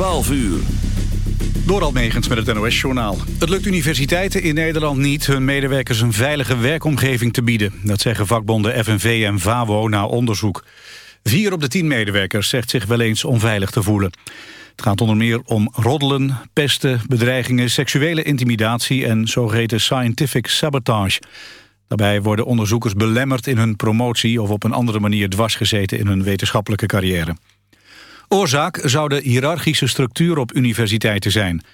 12 uur. Door Almegens met het NOS-journaal. Het lukt universiteiten in Nederland niet hun medewerkers een veilige werkomgeving te bieden. Dat zeggen vakbonden FNV en VAWO na onderzoek. Vier op de tien medewerkers zegt zich wel eens onveilig te voelen. Het gaat onder meer om roddelen, pesten, bedreigingen, seksuele intimidatie en zogeheten scientific sabotage. Daarbij worden onderzoekers belemmerd in hun promotie of op een andere manier dwarsgezeten in hun wetenschappelijke carrière. Oorzaak zou de hiërarchische structuur op universiteiten zijn.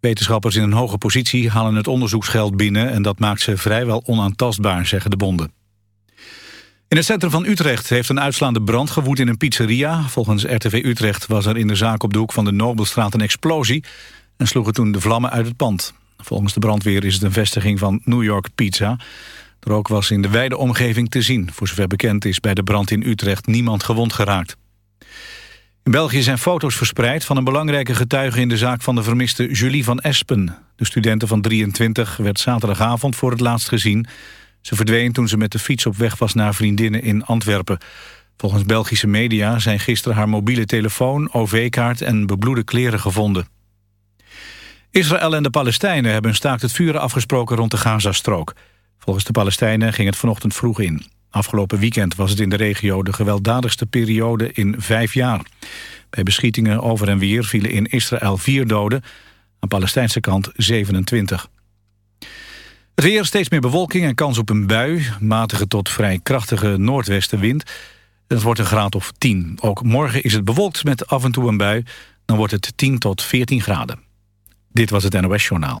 Wetenschappers in een hoge positie halen het onderzoeksgeld binnen... en dat maakt ze vrijwel onaantastbaar, zeggen de bonden. In het centrum van Utrecht heeft een uitslaande brand gewoed in een pizzeria. Volgens RTV Utrecht was er in de zaak op de hoek van de Nobelstraat een explosie... en sloegen toen de vlammen uit het pand. Volgens de brandweer is het een vestiging van New York Pizza. De rook was in de wijde omgeving te zien. Voor zover bekend is bij de brand in Utrecht niemand gewond geraakt. In België zijn foto's verspreid van een belangrijke getuige in de zaak van de vermiste Julie van Espen. De studente van 23 werd zaterdagavond voor het laatst gezien. Ze verdween toen ze met de fiets op weg was naar vriendinnen in Antwerpen. Volgens Belgische media zijn gisteren haar mobiele telefoon, OV-kaart en bebloede kleren gevonden. Israël en de Palestijnen hebben een staakt het vuren afgesproken rond de Gazastrook. Volgens de Palestijnen ging het vanochtend vroeg in. Afgelopen weekend was het in de regio de gewelddadigste periode in vijf jaar. Bij beschietingen over en weer vielen in Israël vier doden, aan Palestijnse kant 27. Het weer steeds meer bewolking en kans op een bui. Matige tot vrij krachtige noordwestenwind. Het wordt een graad of 10. Ook morgen is het bewolkt met af en toe een bui. Dan wordt het 10 tot 14 graden. Dit was het NOS Journaal.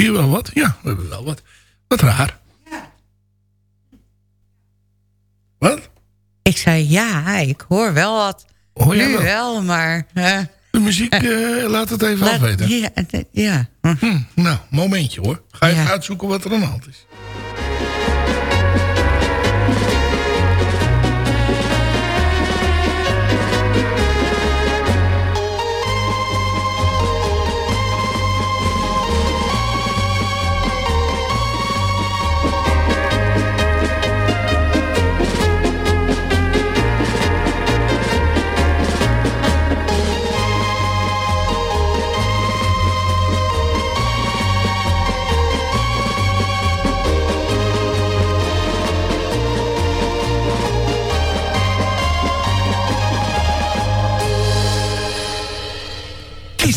we hier wel wat? Ja, we hebben wel wat. Wat raar. Wat? Ik zei ja, ik hoor wel wat. Hoor nu wel? wel, maar... De muziek, eh, laat het even Laat- afweten. Ja, ja. Hm, nou, momentje hoor. Ga je even uitzoeken wat er aan de hand is.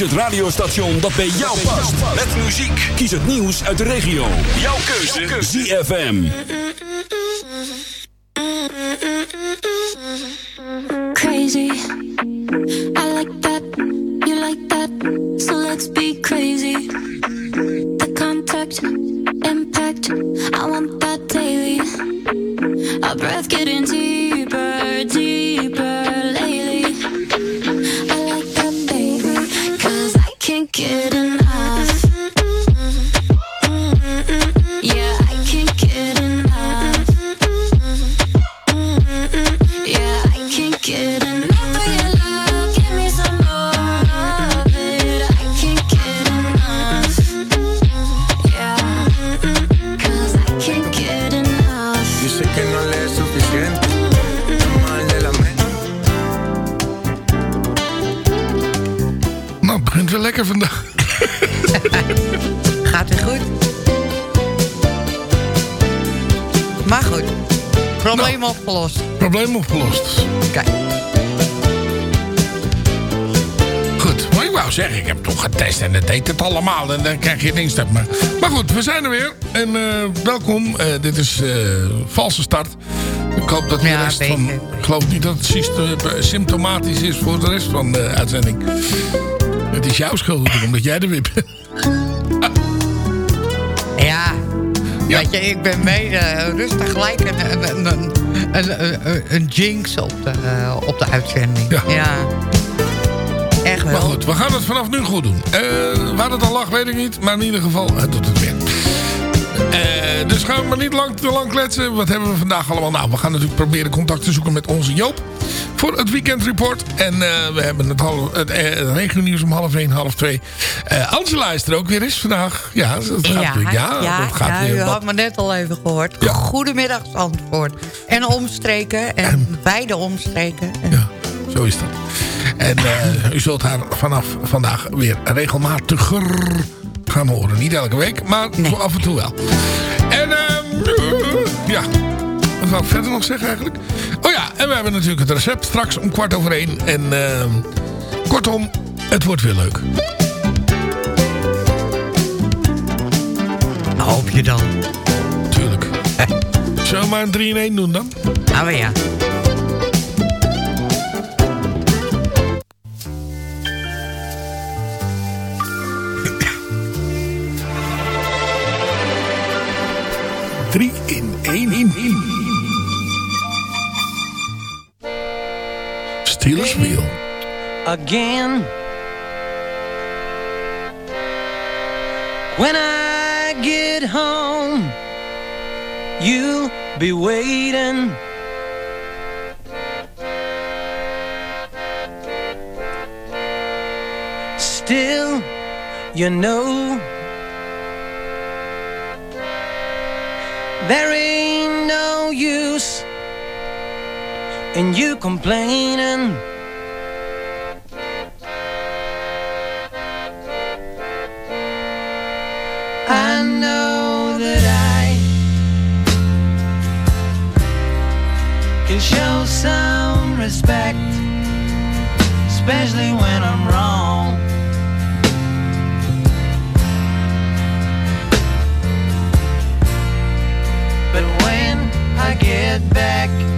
Het radiostation dat bij jou past. Met muziek. Kies het nieuws uit de regio. Jouw keuze. ZFM. Crazy. I like that. You like that. So let's be crazy. The contact, impact. I want that daily. Our breath getting deeper, Het lekker vandaag. Gaat weer goed. Maar goed. Probleem Nou. opgelost. Probleem opgelost. Kijk. Goed, maar ik wou zeggen, ik heb het toch getest en het deed het allemaal. En dan krijg je ineens dat maar. Maar goed, we zijn er weer. En eh, welkom. Eh, dit is eh valse start. Ik hoop dat de Ja, rest van... Ik geloof niet dat het symptomatisch is voor de rest van de uitzending. Het is jouw schuld, omdat jij er weer bent. Ja. Weet je, ik ben mede rustig gelijk een, een, een, een, jinx op de, eh, op de uitzending. Ja. Echt wel. Maar goed, we gaan het vanaf nu goed doen. Eh waar het al lag, weet ik niet. Maar in ieder geval, het doet het weer. Eh, dus gaan we maar niet lang, te lang kletsen. Wat hebben we vandaag allemaal? Nou, we gaan natuurlijk proberen contact te zoeken met onze Joop. Voor het weekendreport. En eh, we hebben het, half, het, eh, regionieuws om half één, half twee. Eh Angela is er ook weer eens vandaag. Ja, dat gaat ja, weer. Ja, ja, dat gaat ja, weer u wat- had me net al even gehoord. Goedemiddag Zandvoort. En omstreken. En beide omstreken. En Zo is dat. En u zult haar vanaf vandaag weer regelmatiger gaan horen. Niet elke week, maar af en toe wel. En ehm, ja, wat wou ik verder nog zeggen eigenlijk? En we hebben natuurlijk het recept straks om kwart over één. En ehm, kortom, het wordt weer leuk. Hoop je dan. Tuurlijk. Zullen we maar een 3 in 1 doen dan? Ah, maar ja. Drie in één in. Steelers Wheel. again. When I get home, you'll be waiting. Still, you know, there ain't no use in you complaining. I know that I can show some respect, especially when I'm wrong. But when I get back,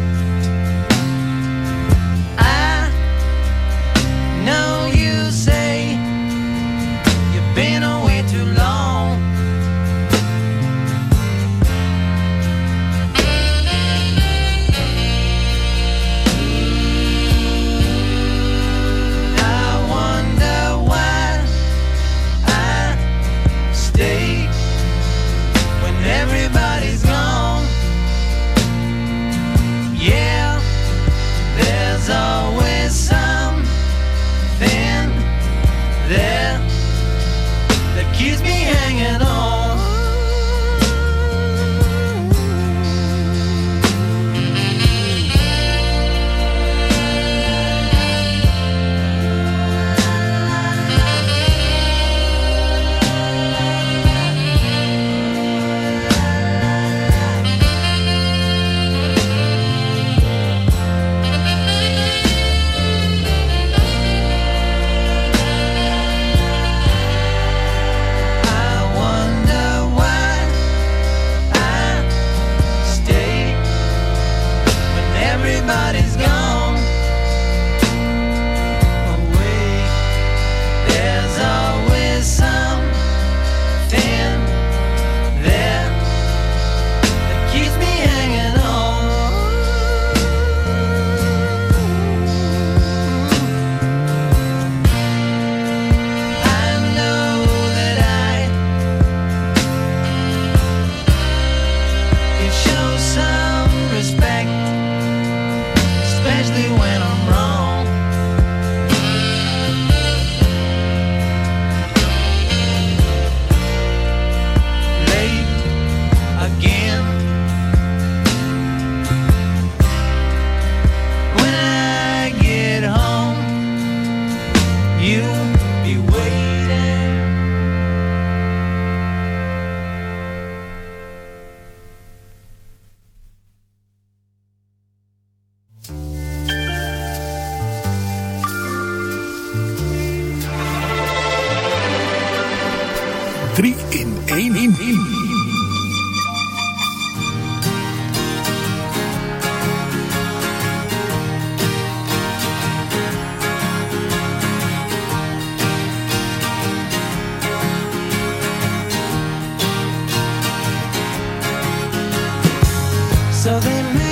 So they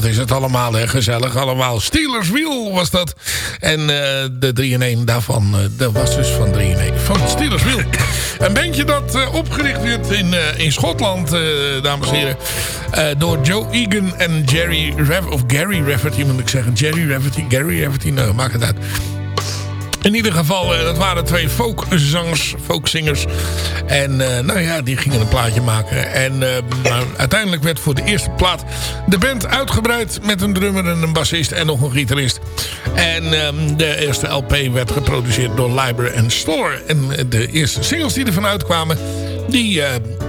dat is het allemaal. Hè. Gezellig allemaal. Steelers Wheel was dat. En eh, de 3 in 1 daarvan, eh, dat was dus van 3 in 1. Van Steelers Wheel. Een bandje dat eh, opgericht werd in, in Schotland, dames en heren. door Joe Egan en Jerry Rafferty. Of Gary Rafferty moet ik zeggen. Jerry Rafferty, Gary Rafferty. Nou, maakt het uit. In ieder geval, eh, dat waren twee folkzangers, folkzingers. En eh, nou ja, die gingen een plaatje maken. En eh, uiteindelijk werd voor de eerste plaat de band uitgebreid... met een drummer en een bassist en nog een gitarist. En ehm, de eerste LP werd geproduceerd door Liber en Store. En de eerste singles die ervan uitkwamen... die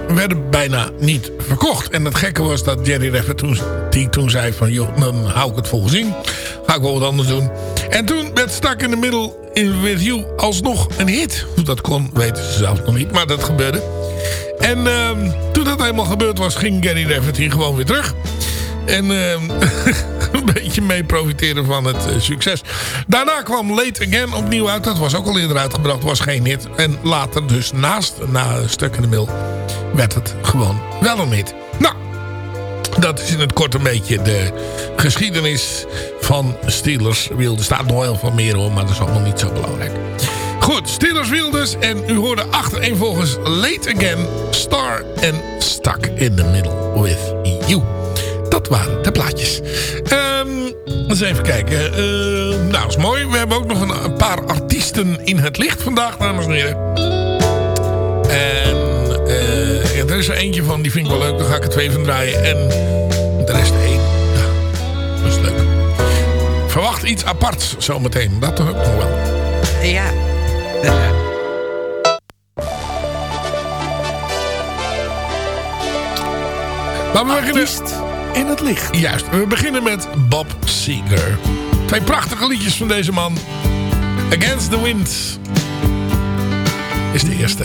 werden bijna niet verkocht. En het gekke was dat Jerry Raffer toen, die toen zei van... joh, dan hou ik het vol gezien. Ga ik wel wat anders doen. En toen werd Stuck in the Middle in With You alsnog een hit. Hoe dat kon, weten ze zelf nog niet. Maar dat gebeurde. En ehm, toen dat helemaal gebeurd was, ging Gary Rafferty gewoon weer terug. En ehm, een beetje mee profiteren van het eh, succes. Daarna kwam Late Again opnieuw uit. Dat was ook al eerder uitgebracht. Was geen hit. En later dus naast, na Stuck in the Middle, werd het gewoon wel een hit. Dat is in het kort een beetje de geschiedenis van Steelers Wheel. Er staat nog heel veel meer hoor, maar dat is allemaal niet zo belangrijk. Goed, Steelers dus. En u hoorde achtereenvolgens Late Again, Star en Stuck in the Middle with You. Dat waren de plaatjes. Ehm eens even kijken. Eh, nou, is mooi. We hebben ook nog een paar artiesten in het licht vandaag, dames en heren. Er is er eentje van, die vind ik wel leuk. Daar ga ik er twee van draaien. En de rest één. Ja, dat is leuk. Verwacht iets aparts zometeen. Dat toch ook nog wel. Ja. Maar we beginnen in het licht. Juist, we beginnen met Bob Seger. Twee prachtige liedjes van deze man. Against the Wind is de eerste.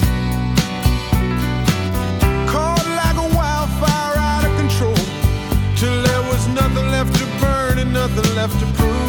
Left to prove.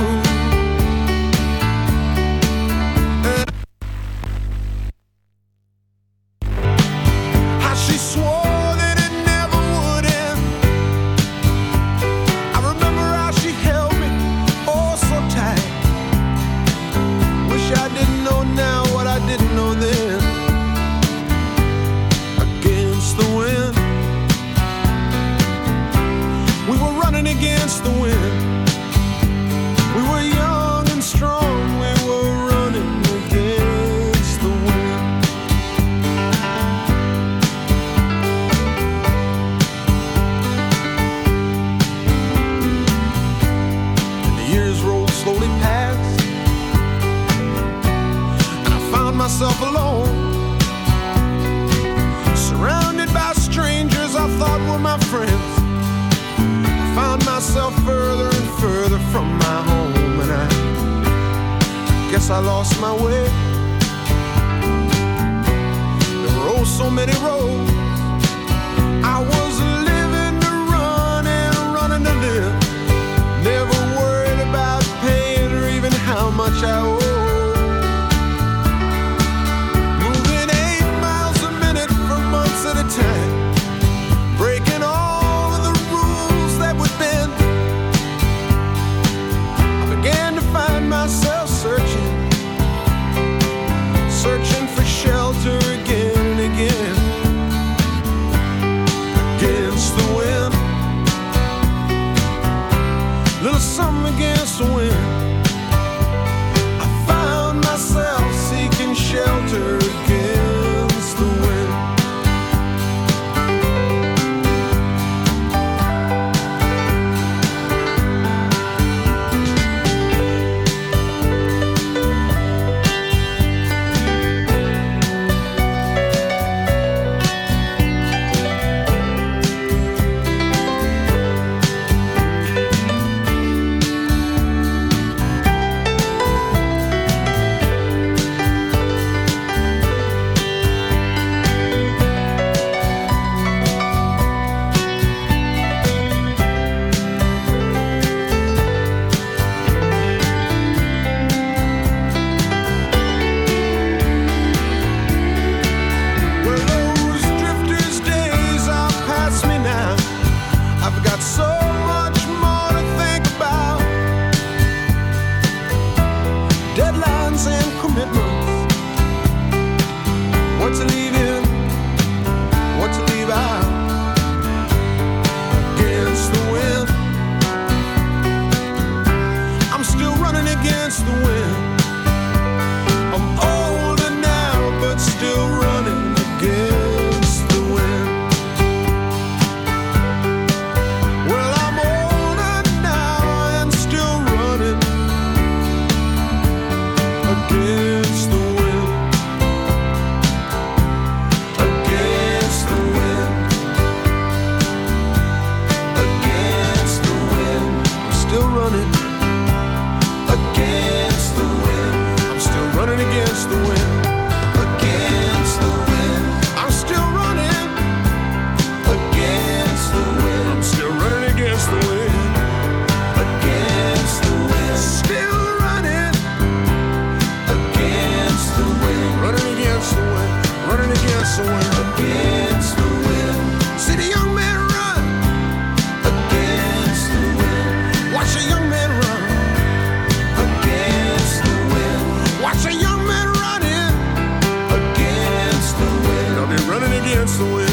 so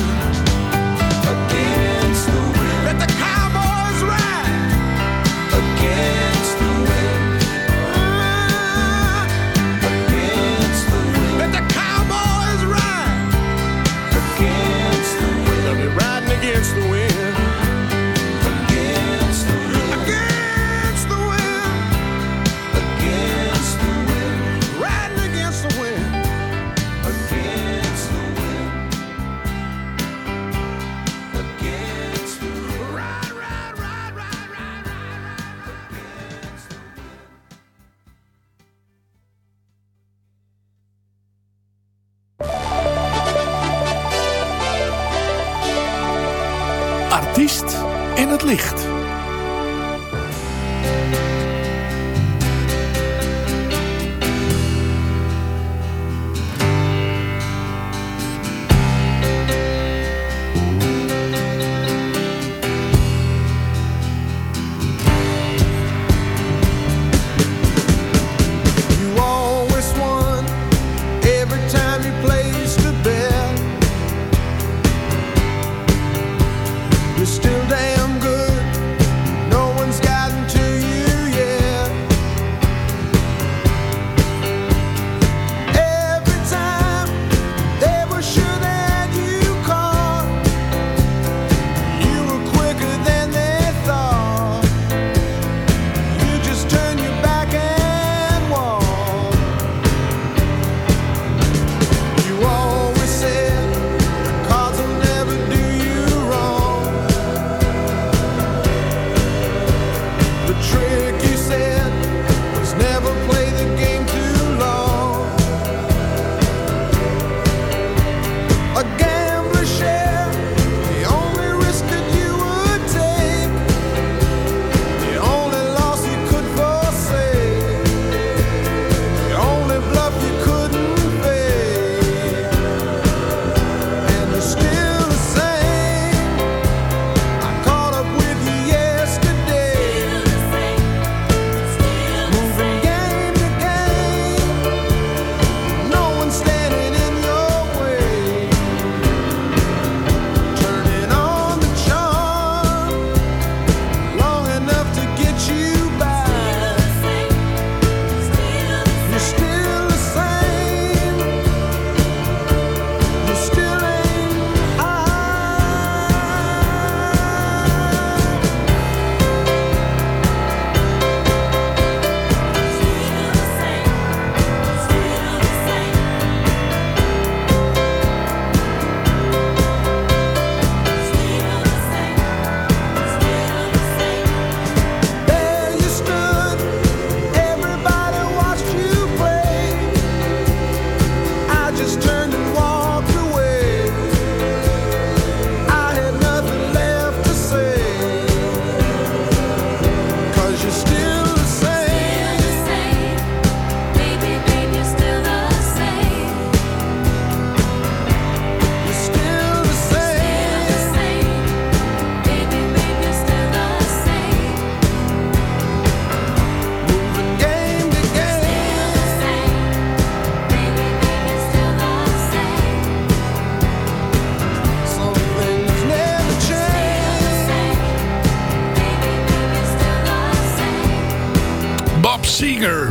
Bob Seger.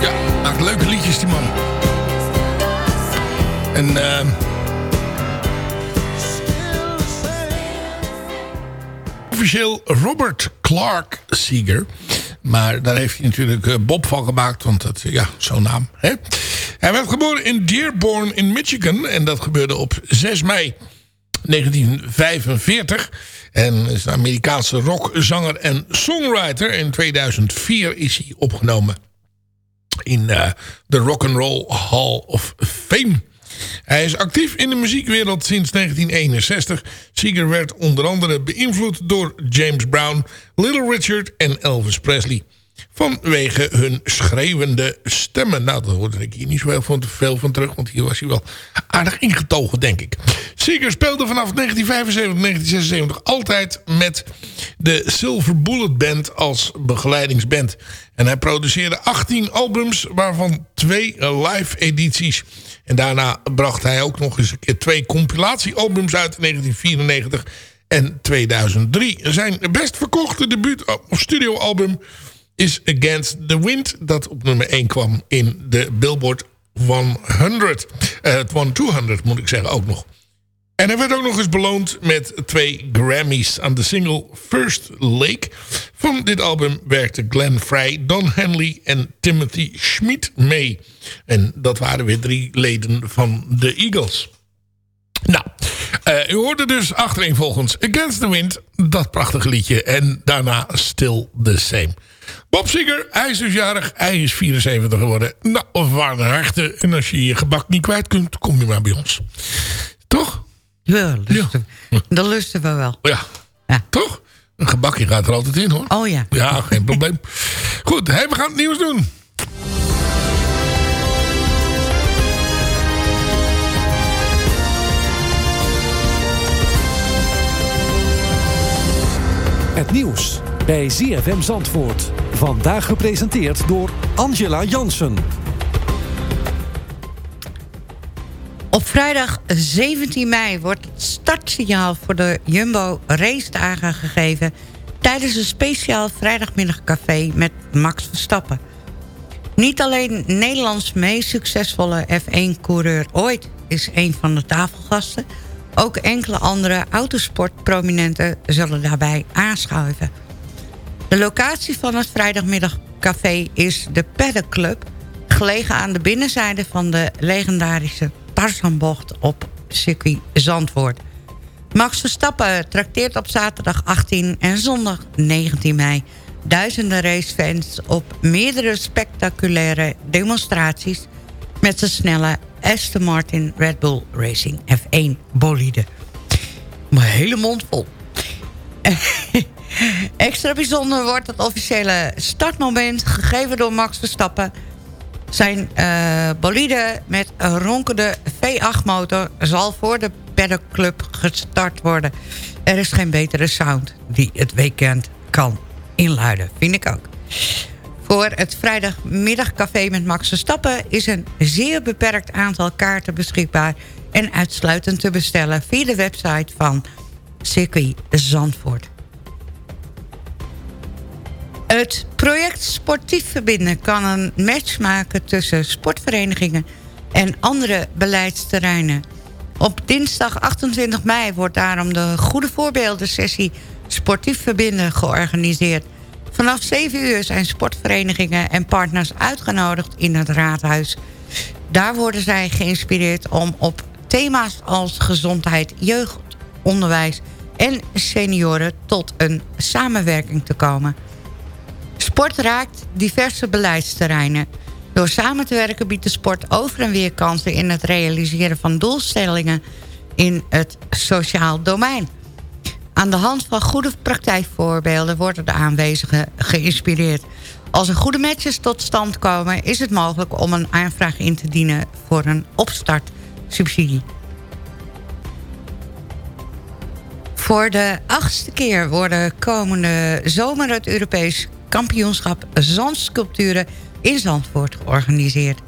Ja, maakt leuke liedjes die man. En ehm officieel Robert Clark Seeger. Maar daar heeft hij natuurlijk eh, Bob van gemaakt. Want dat, ja, zo'n naam. Hè? Hij werd geboren in Dearborn in Michigan. En dat gebeurde op 6 mei 1945. En is een Amerikaanse rockzanger en songwriter. In 2004 is hij opgenomen in eh, de Rock and Roll Hall of Fame. Hij is actief in de muziekwereld sinds 1961. Seeger werd onder andere beïnvloed door James Brown, Little Richard en Elvis Presley. Vanwege hun schreeuwende stemmen. Nou, daar hoorde ik hier niet zo heel van, veel van terug. Want hier was hij wel aardig ingetogen, denk ik. Seeger speelde vanaf 1975, 1976 altijd met de Silver Bullet Band als begeleidingsband. En hij produceerde 18 albums, waarvan twee live edities. En daarna bracht hij ook nog eens twee compilatiealbums uit in 1994 en 2003. Zijn best verkochte debuut of studioalbum is Against the Wind. Dat op nummer 1 kwam in de Billboard 100. Eh, Het 100 moet ik zeggen ook nog. En hij werd ook nog eens beloond met twee Grammys aan de single First Lake. Van dit album werkten Glenn Frey, Don Henley en Timothy Schmid mee. En dat waren weer drie leden van de Eagles. Nou, uh, u hoorde dus achtereenvolgens Against the Wind, dat prachtige liedje. En daarna Still the Same. Bob Seger, hij is dus jarig. Hij is 74 geworden. Nou, of waarde harte. En als je je gebak niet kwijt kunt, kom je maar bij ons. Toch? Ja, lusten, dat lusten we wel. Ja. Toch? Een gebakje gaat er altijd in hoor. Oh ja. Ja, geen probleem. Goed, hey, we gaan het nieuws doen. Het nieuws bij ZFM Zandvoort. Vandaag gepresenteerd door Angela Jansen. Op vrijdag 17 mei wordt het startsignaal voor de Jumbo race dagen gegeven... tijdens een speciaal vrijdagmiddagcafé met Max Verstappen. Niet alleen Nederlands meest succesvolle F1-coureur ooit is een van de tafelgasten... ook enkele andere autosportprominenten zullen daarbij aanschuiven. De locatie van het vrijdagmiddagcafé is de Paddock Club... gelegen aan de binnenzijde van de legendarische Tarzanbocht op circuit Zandvoort. Max Verstappen trakteert op zaterdag 18 en zondag 19 mei... duizenden racefans op meerdere spectaculaire demonstraties... met zijn snelle Aston Martin Red Bull Racing F1 bolide. Mijn hele mond vol. Extra bijzonder wordt het officiële startmoment gegeven door Max Verstappen. Zijn eh, bolide met een ronkende V8-motor zal voor de Paddock Club gestart worden. Er is geen betere sound die het weekend kan inluiden, vind ik ook. Voor het vrijdagmiddagcafé met Max Verstappen is een zeer beperkt aantal kaarten beschikbaar... en uitsluitend te bestellen via de website van Circuit Zandvoort. Het project Sportief Verbinden kan een match maken tussen sportverenigingen en andere beleidsterreinen. Op dinsdag 28 mei wordt daarom de Goede Voorbeelden sessie Sportief Verbinden georganiseerd. Vanaf 7 uur zijn sportverenigingen en partners uitgenodigd in het raadhuis. Daar worden zij geïnspireerd om op thema's als gezondheid, jeugd, onderwijs en senioren tot een samenwerking te komen. Sport raakt diverse beleidsterreinen. Door samen te werken biedt de sport over en weer kansen... in het realiseren van doelstellingen in het sociaal domein. Aan de hand van goede praktijkvoorbeelden worden de aanwezigen geïnspireerd. Als er goede matches tot stand komen... is het mogelijk om een aanvraag in te dienen voor een opstartsubsidie. Voor de achtste keer worden komende zomer het Europees kampioenschap Zandsculpturen in Zandvoort georganiseerd.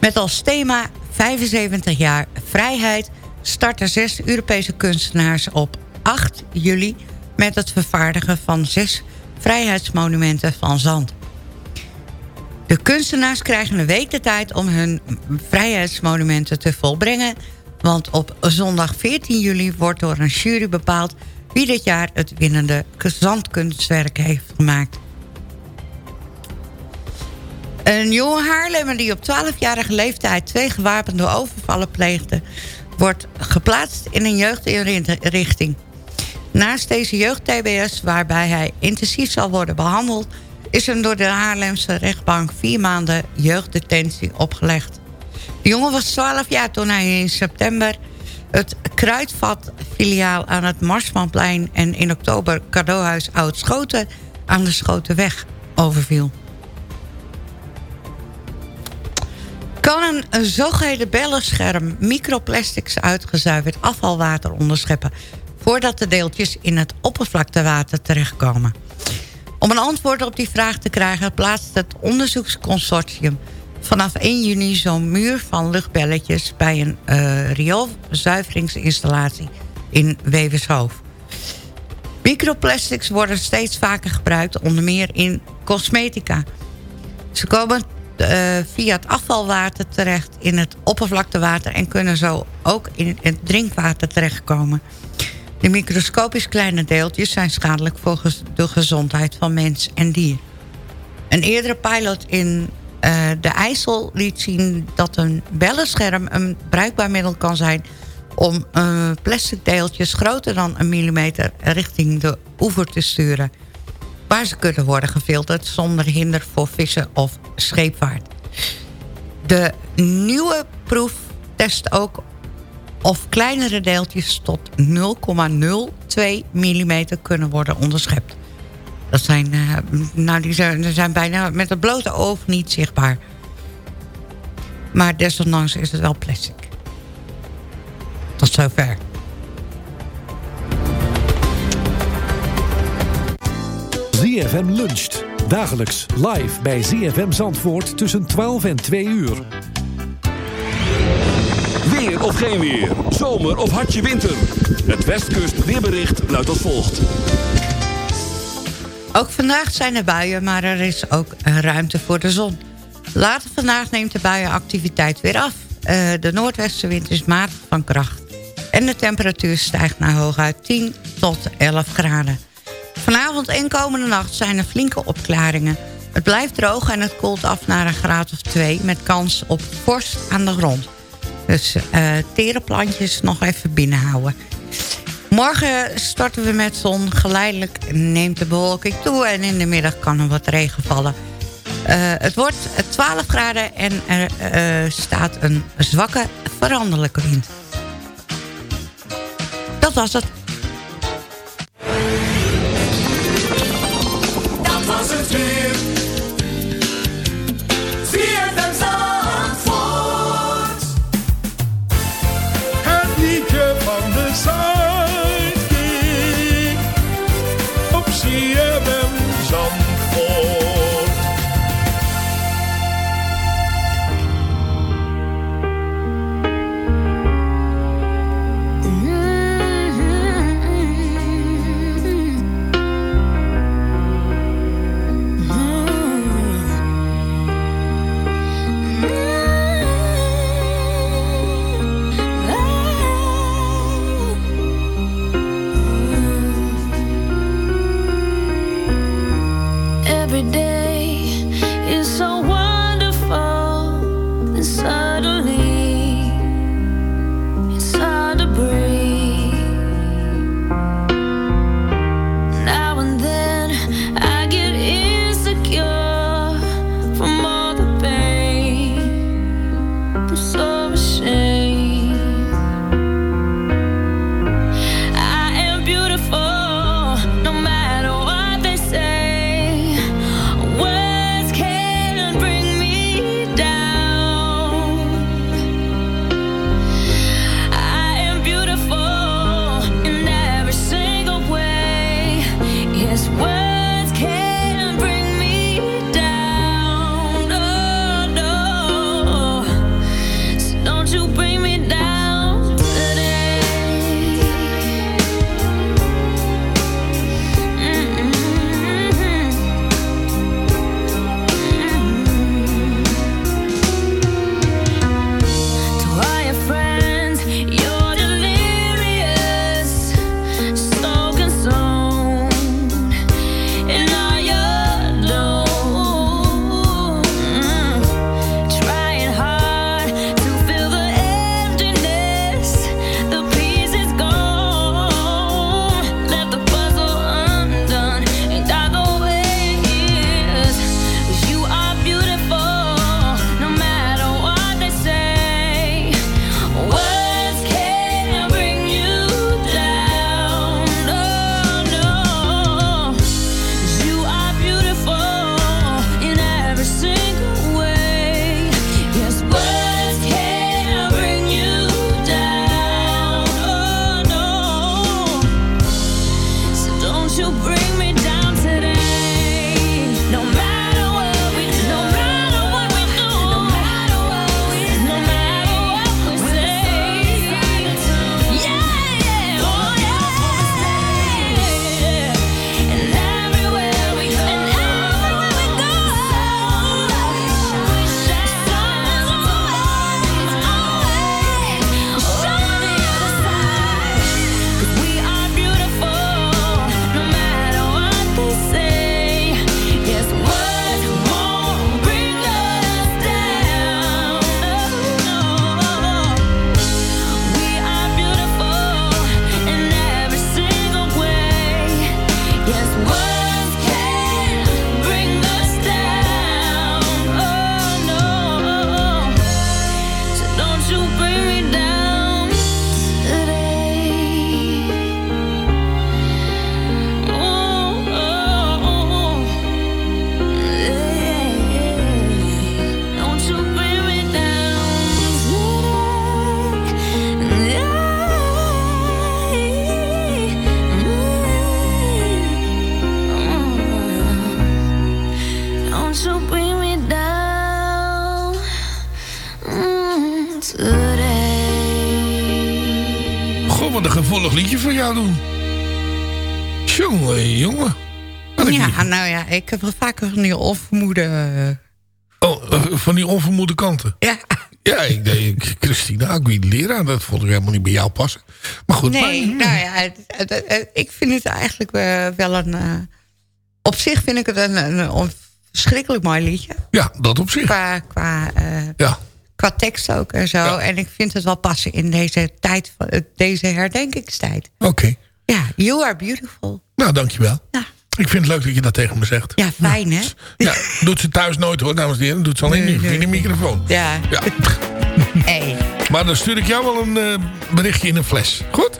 Met als thema 75 jaar vrijheid starten zes Europese kunstenaars op 8 juli... met het vervaardigen van zes vrijheidsmonumenten van zand. De kunstenaars krijgen een week de tijd om hun vrijheidsmonumenten te volbrengen... want op zondag 14 juli wordt door een jury bepaald... wie dit jaar het winnende zandkunstwerk heeft gemaakt. Een jonge Haarlemmer die op 12-jarige leeftijd... twee gewapende overvallen pleegde... wordt geplaatst in een jeugdinrichting. Naast deze jeugd-TBS, waarbij hij intensief zal worden behandeld... is hem door de Haarlemse rechtbank vier maanden jeugddetentie opgelegd. De jongen was 12 jaar toen hij in september het Kruidvat-filiaal aan het Marsmanplein... en in oktober cadeauhuis Oud-Schoten aan de Schotenweg overviel. Kan een zogeheten bellenscherm microplastics uitgezuiverd afvalwater onderscheppen... voordat de deeltjes in het oppervlaktewater terechtkomen? Om een antwoord op die vraag te krijgen... plaatst het onderzoeksconsortium vanaf 1 juni zo'n muur van luchtbelletjes... bij een uh, rioolzuiveringsinstallatie in Wevershoofd. Microplastics worden steeds vaker gebruikt, onder meer in cosmetica. Ze komen uh, via het afvalwater terecht in het oppervlaktewater... en kunnen zo ook in het drinkwater terechtkomen. De microscopisch kleine deeltjes zijn schadelijk voor de gezondheid van mens en dier. Een eerdere pilot in uh, de IJssel liet zien dat een bellenscherm een bruikbaar middel kan zijn... om uh, plastic deeltjes groter dan een millimeter richting de oever te sturen... waar ze kunnen worden gefilterd zonder hinder voor vissen of scheepvaart. De nieuwe proef test ook of kleinere deeltjes tot 0,02 mm kunnen worden onderschept. Dat zijn, eh, nou, die zijn, zijn bijna met het blote oog niet zichtbaar. Maar desondanks is het wel plastic. Tot zover. ZFM luncht. Dagelijks live bij ZFM Zandvoort tussen 12 en 2 uur. Of geen weer. Zomer of hartje winter. Het Westkust weerbericht luidt als volgt. Ook vandaag zijn er buien, maar er is ook ruimte voor de zon. Later vandaag neemt de buienactiviteit weer af. Eh, de noordwestenwind is matig van kracht. En de temperatuur stijgt naar hooguit 10 tot 11 graden. Vanavond en komende nacht zijn er flinke opklaringen. Het blijft droog en het koelt af naar een graad of 2... met kans op vorst aan de grond. Dus eh tere plantjes nog even binnenhouden. Morgen starten we met zon. Geleidelijk neemt de bewolking toe... en in de middag kan er wat regen vallen. Eh, het wordt 12 graden en er eh, staat een zwakke veranderlijke wind. Dat was het. Dat was het weer. ik heb vaker van die onvermoede... Eh, oh, eh, van die onvermoede kanten? Ja. Ja, ik denk Christina Aguilera, dat vond ik helemaal niet bij jou passen. Maar goed. Nee, nou ja, ik vind het eigenlijk eh, wel een... Op zich vind ik het een, een, verschrikkelijk mooi liedje. Ja, dat op zich. Qua, qua, ja. qua tekst ook en zo. En ik vind het wel passen in deze, tijd, deze herdenkingstijd. Oké. Ja, you are beautiful. Nou, dankjewel. Ja. Ik vind het leuk dat je dat tegen me zegt. Ja, fijn hè? Ja, doet ze thuis nooit hoor, dames en heren. Doet ze alleen nu, in de microfoon. Ja. ja. Hey. Maar dan stuur ik jou wel een eh, berichtje in een fles. Goed?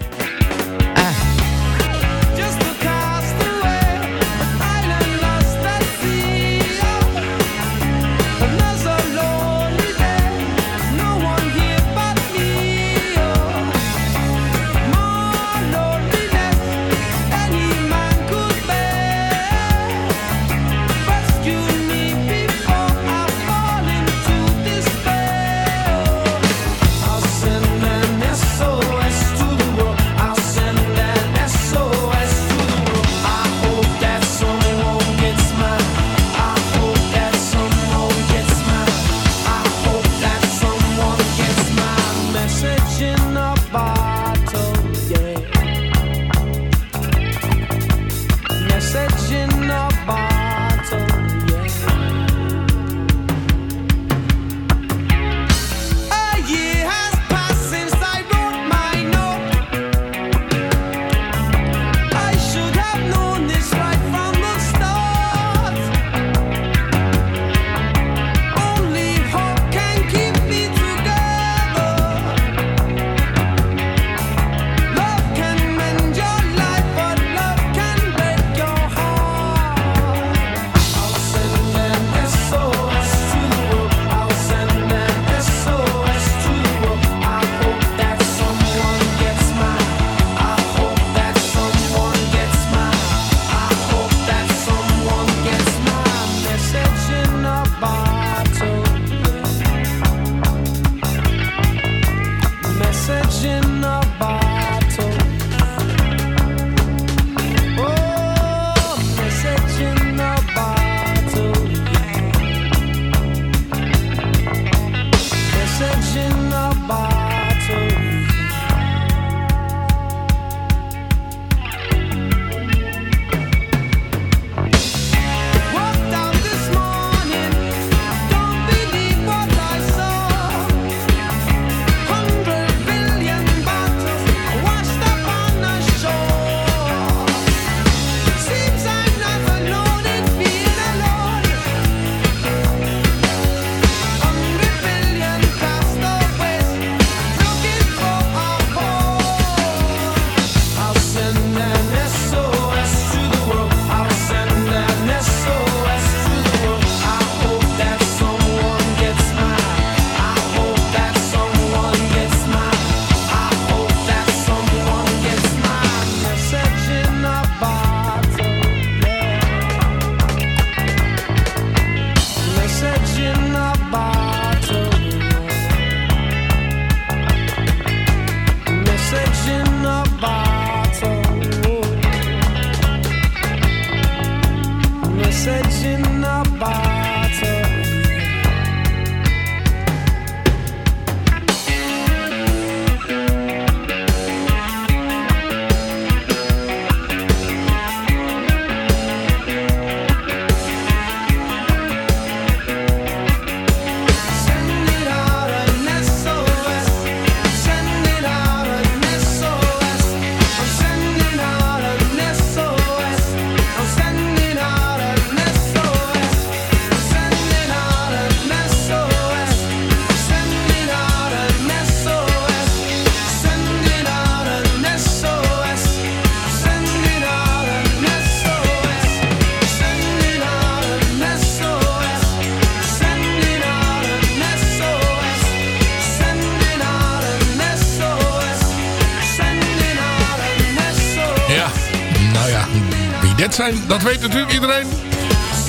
dat weet natuurlijk iedereen.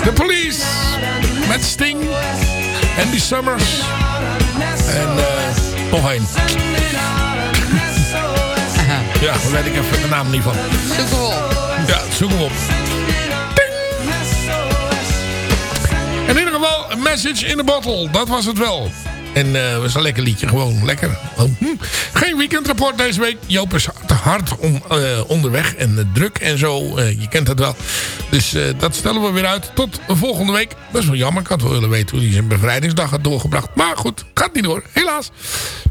De Police met Sting en Summers en uh, nog één. ja, daar weet ik even de naam niet van. Zoek hem op. Ja, zoek hem op. En In ieder geval, Message in a Bottle, dat was het wel. En uh, was een lekker liedje, gewoon lekker. Hm, geen weekendrapport deze week. Joop is te hard om, eh, onderweg en eh, druk en zo. je kent het wel. Dus eh, dat stellen we weer uit. Tot volgende week. Dat is wel jammer. Ik had wel willen weten hoe hij zijn bevrijdingsdag had doorgebracht. Maar goed, gaat niet door. Helaas.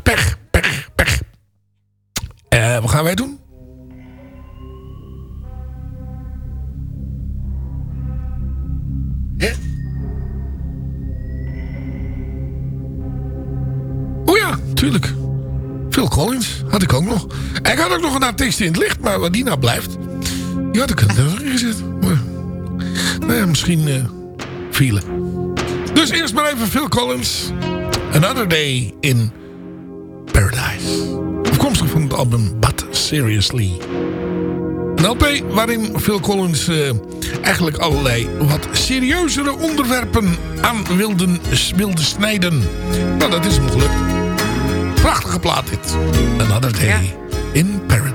Pech, pech, pech. Eh, wat gaan wij doen? Hè? Oh ja, tuurlijk. Phil Collins had ik ook nog. En ik had ook nog een artiest in het licht, maar wat die nou blijft... Die had ik er gezet. Nou ja, misschien eh vielen. Dus eerst maar even Phil Collins. Another Day in Paradise. Afkomstig van het album But Seriously. Een LP waarin Phil Collins eh, eigenlijk allerlei wat serieuzere onderwerpen aan wilden, wilde snijden. Nou, dat is hem gelukt. Prachtige plaat dit. Another Day in Paradise.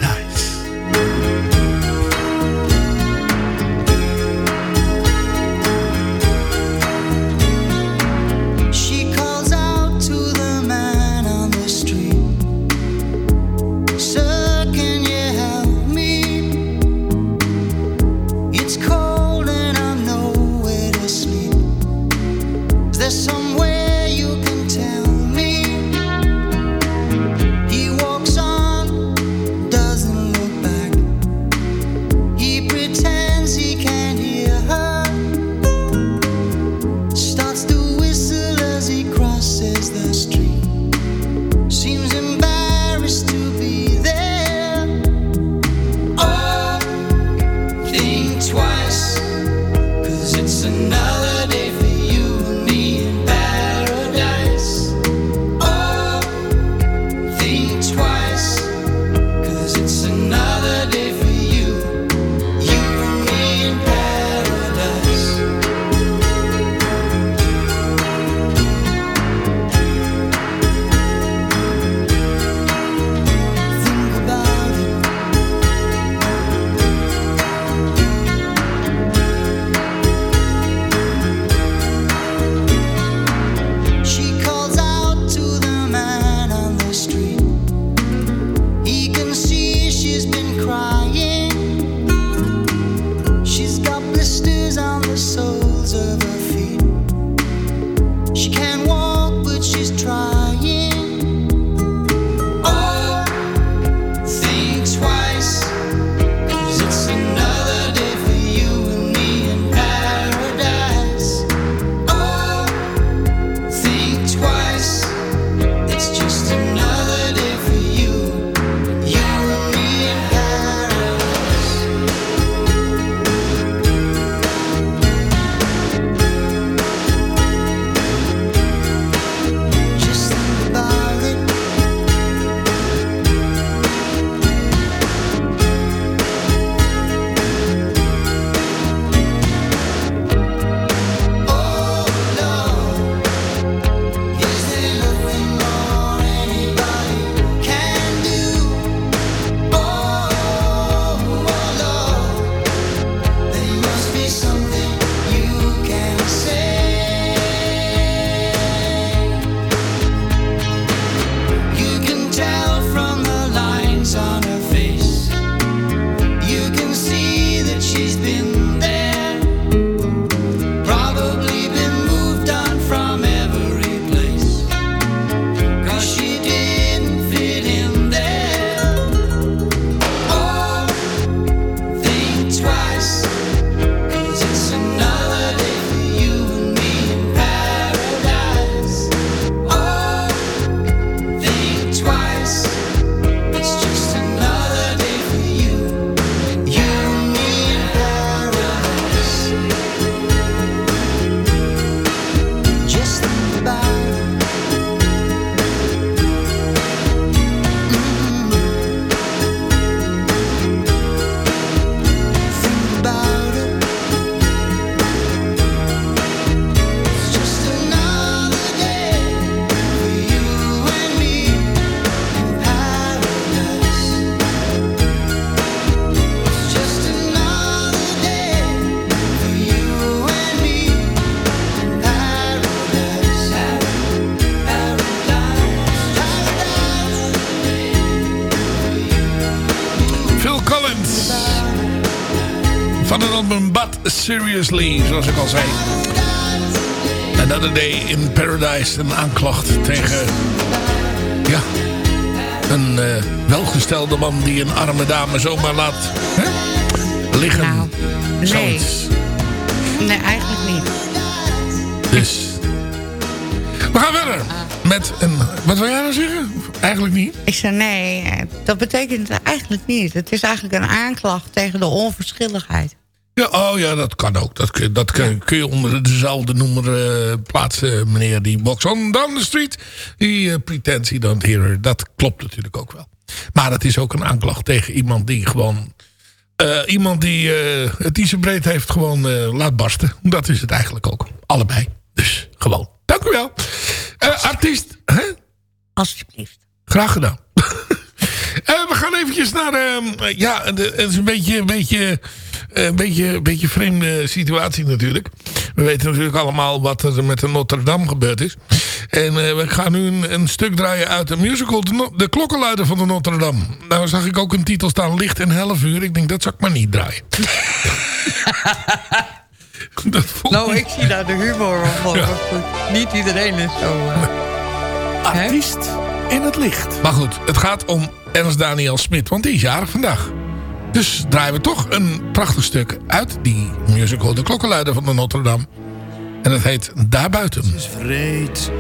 Zoals ik al zei. Another Day in Paradise. Een aanklacht tegen... Ja, een eh, welgestelde man die een arme dame zomaar laat hè, liggen. Nou, nee. Zoiets. Nee, eigenlijk niet. Dus. We gaan verder. Met een... Wat wil jij nou zeggen? Eigenlijk niet. Ik zei nee, eh, dat betekent eigenlijk niet. Het is eigenlijk een aanklacht tegen de onverschilligheid. Ja, oh ja, dat kan ook. Dat, kun- dat kun, kun je onder dezelfde noemer eh, plaatsen, meneer die box on down the street. Die uh, don't hear her. Dat klopt natuurlijk ook wel. Maar het is ook een aanklacht tegen iemand die gewoon... eh, iemand die het zo breed heeft gewoon laat barsten. Dat is het eigenlijk ook. Allebei. Dus gewoon. Dank u wel. Artiest. Hè? Alsjeblieft. Graag gedaan. We gaan eventjes naar... ehm, ja, het is een beetje... Een beetje een beetje, een beetje vreemde situatie natuurlijk. We weten natuurlijk allemaal wat er met de Notre Dame gebeurd is. En eh, we gaan nu een, een stuk draaien uit de musical De, No- de Klokkenluider van de Notre Dame. Nou zag ik ook een titel staan, Licht en Half Uur. Ik denk, dat zou ik maar niet draaien. dat vond Nou, ik zie daar de humor van. maar goed, Niet iedereen is zo... eh, Artiest in het licht. Maar goed, het gaat om Ernst Daniel Smit, want die is jarig vandaag. Dus draaien we toch een prachtig stuk uit die musical De Klokkenluider van de Notre Dame. En het heet Daarbuiten. vreed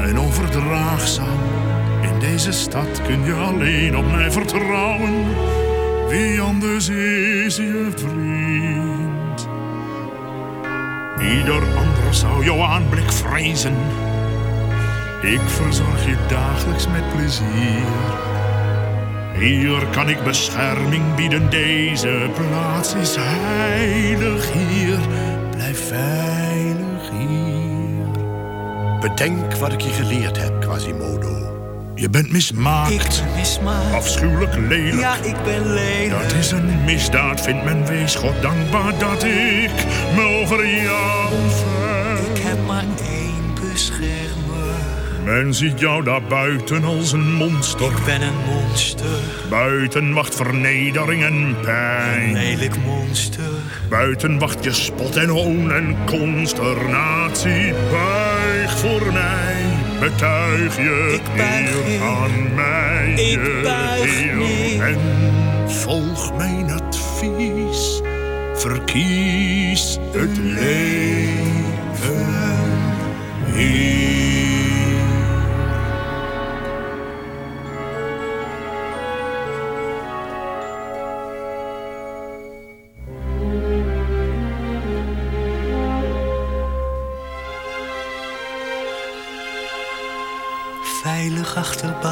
en onverdraagzaam. In deze stad kun je alleen op mij vertrouwen. Wie anders is je vriend? Ieder ander zou jouw aanblik vrezen. Ik verzorg je dagelijks met plezier. Hier kan ik bescherming bieden, deze plaats is heilig hier. Blijf veilig hier. Bedenk wat ik je geleerd heb, Quasimodo. Je bent mismaakt. Ik ben mismaakt. Afschuwelijk lelijk. Ja, ik ben lelijk. Dat is een misdaad, vindt men. Wees God dankbaar dat ik me over jou Men ziet jou daar buiten als een monster. Ik ben een monster. Buiten wacht vernedering en pijn. Een lelijk monster. Buiten wacht je spot en hoon en consternatie. Buig voor mij, betuig je eer aan mij. Ik je buig eer. En volg mijn advies. Verkies het leven hier.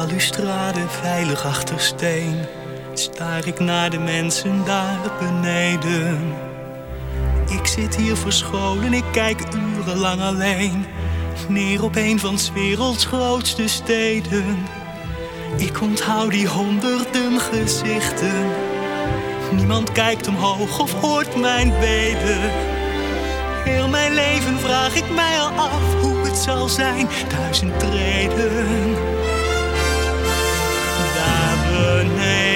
Balustrade, veilig achter steen. Staar ik naar de mensen daar beneden. Ik zit hier verscholen, ik kijk urenlang alleen. Neer op een van 's werelds grootste steden. Ik onthoud die honderden gezichten. Niemand kijkt omhoog of hoort mijn beden. Heel mijn leven vraag ik mij al af hoe het zal zijn. Duizend treden.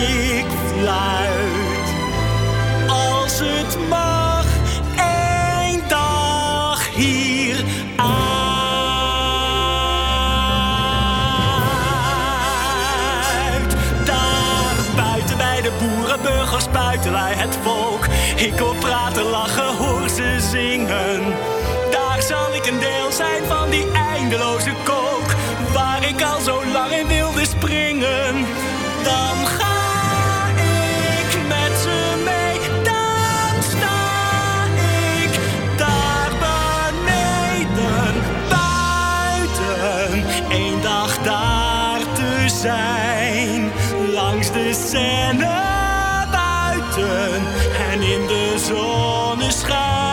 Ik fluit. Als het mag, één dag hier uit. Daar buiten bij de boerenburgers, buiten wij het volk. Ik hoor praten, lachen, hoor ze zingen. Daar zal ik een deel zijn van die eindeloze kook. Waar ik al zo lang in wilde springen. Dan ga zijn. Langs de scène buiten en in de zonneschijn.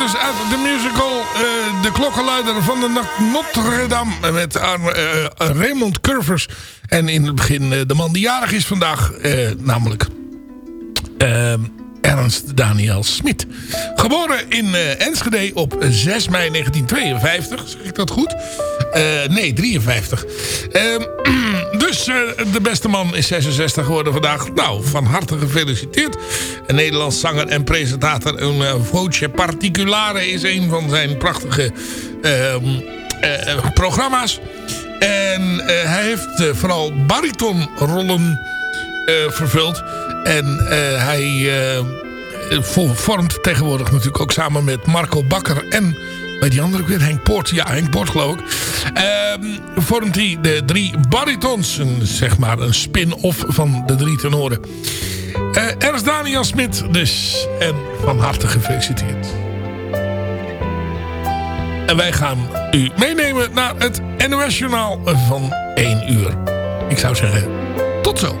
Dus uit de musical eh, De Klokkenluider van de Nacht Notre Dame. Met eh, eh, Raymond Curvers. En in het begin de man die jarig is vandaag. namelijk ehm, Ernst Daniel Smit. Geboren in eh, Enschede op 6 mei 1952. Zeg ik dat goed? Eh, nee, 53. Ehm, dus eh, de beste man is 66 geworden vandaag. Nou, van harte gefeliciteerd. Een Nederlands zanger en presentator. Een voce particulare is een van zijn prachtige ehm, eh, eh, programma's. En hij heeft vooral baritonrollen vervuld. En eh, hij eh, vo- vormt tegenwoordig natuurlijk ook samen met Marco Bakker en bij die andere ook weer Henk Poort. Ja, Henk Poort geloof ik. Ehm, vormt hij de drie baritons. Een, zeg maar een spin-off van de drie tenoren. Eh Ernst Daniel Smit dus. En van harte gefeliciteerd. En wij gaan u meenemen naar het NOS Journaal van 1 uur. Ik zou zeggen, tot zo.